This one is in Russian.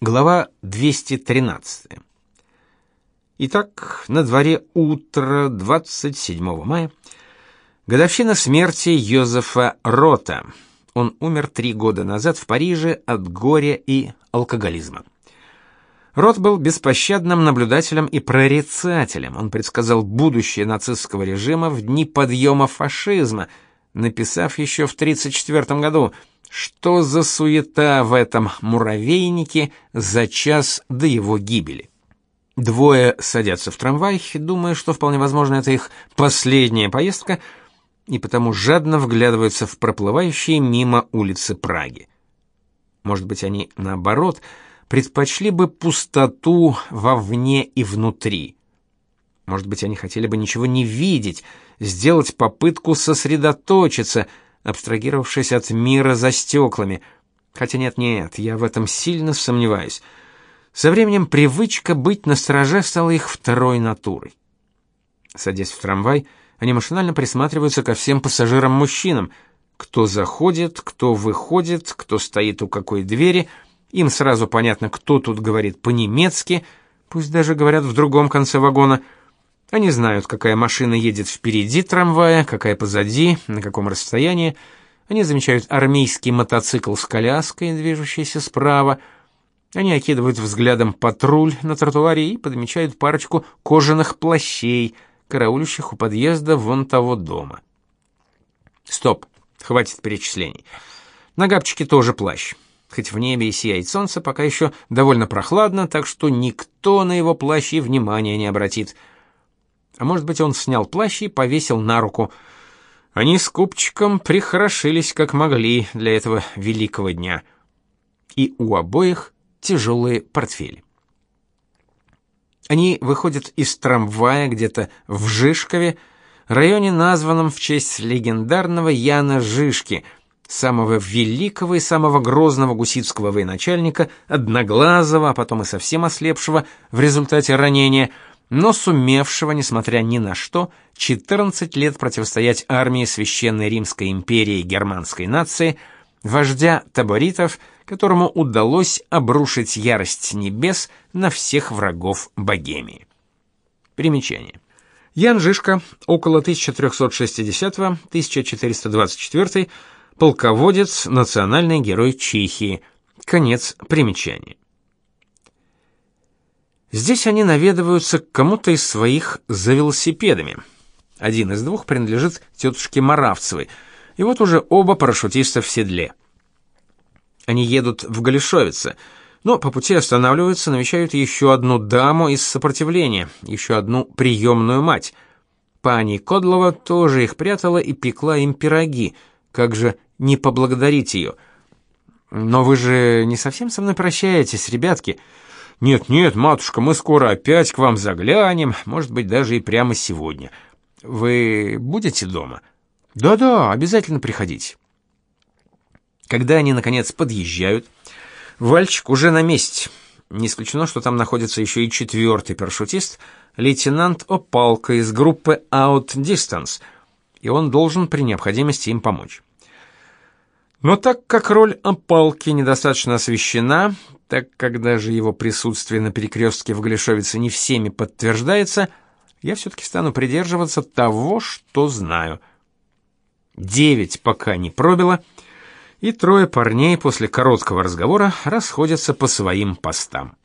Глава 213. Итак, на дворе утро 27 мая. Годовщина смерти Йозефа Рота. Он умер три года назад в Париже от горя и алкоголизма. Рот был беспощадным наблюдателем и прорицателем. Он предсказал будущее нацистского режима в дни подъема фашизма, написав еще в 1934 году – что за суета в этом муравейнике за час до его гибели? Двое садятся в трамвай, думая, что вполне возможно это их последняя поездка, и потому жадно вглядываются в проплывающие мимо улицы Праги. Может быть, они наоборот предпочли бы пустоту вовне и внутри. Может быть, они хотели бы ничего не видеть, сделать попытку сосредоточиться – абстрагировавшись от мира за стеклами. Хотя нет-нет, я в этом сильно сомневаюсь. Со временем привычка быть настороже стала их второй натурой. Садясь в трамвай, они машинально присматриваются ко всем пассажирам-мужчинам, кто заходит, кто выходит, кто стоит у какой двери. Им сразу понятно, кто тут говорит по-немецки, пусть даже говорят в другом конце вагона – они знают, какая машина едет впереди трамвая, какая позади, на каком расстоянии. Они замечают армейский мотоцикл с коляской, движущийся справа. Они окидывают взглядом патруль на тротуаре и подмечают парочку кожаных плащей, караулющих у подъезда вон того дома. Стоп, хватит перечислений. На габчике тоже плащ. Хоть в небе и сияет солнце, пока еще довольно прохладно, так что никто на его плащ внимания не обратит. А может быть, он снял плащ и повесил на руку. Они с купчиком прихорошились как могли для этого великого дня. И у обоих тяжелые портфели. Они выходят из трамвая где-то в Жишкове, районе, названном в честь легендарного Яна Жишки, самого великого и самого грозного гуситского военачальника, одноглазого, а потом и совсем ослепшего в результате ранения – но сумевшего, несмотря ни на что, 14 лет противостоять армии Священной Римской империи германской нации, вождя таборитов, которому удалось обрушить ярость небес на всех врагов Богемии. Примечание. Ян Жишка, около 1360-1424, полководец, национальный герой Чехии. Конец примечания. Здесь они наведываются к кому-то из своих за велосипедами. Один из двух принадлежит тетушке Маравцевой, и вот уже оба парашютиста в седле. Они едут в Галишовице, но по пути останавливаются, навещают еще одну даму из сопротивления, еще одну приемную мать. Пани Кодлова тоже их прятала и пекла им пироги. Как же не поблагодарить ее? Но вы же не совсем со мной прощаетесь, ребятки. «Нет-нет, матушка, мы скоро опять к вам заглянем, может быть, даже и прямо сегодня. Вы будете дома?» «Да-да, обязательно приходите». Когда они, наконец, подъезжают, Вальчик уже на месте. Не исключено, что там находится еще и четвертый парашютист, лейтенант Опалка из группы Out Distance, и он должен при необходимости им помочь. Но так как роль Опалки недостаточно освещена, так как даже его присутствие на перекрестке в Галишовице не всеми подтверждается, я все-таки стану придерживаться того, что знаю. Девять пока не пробило, и трое парней после короткого разговора расходятся по своим постам.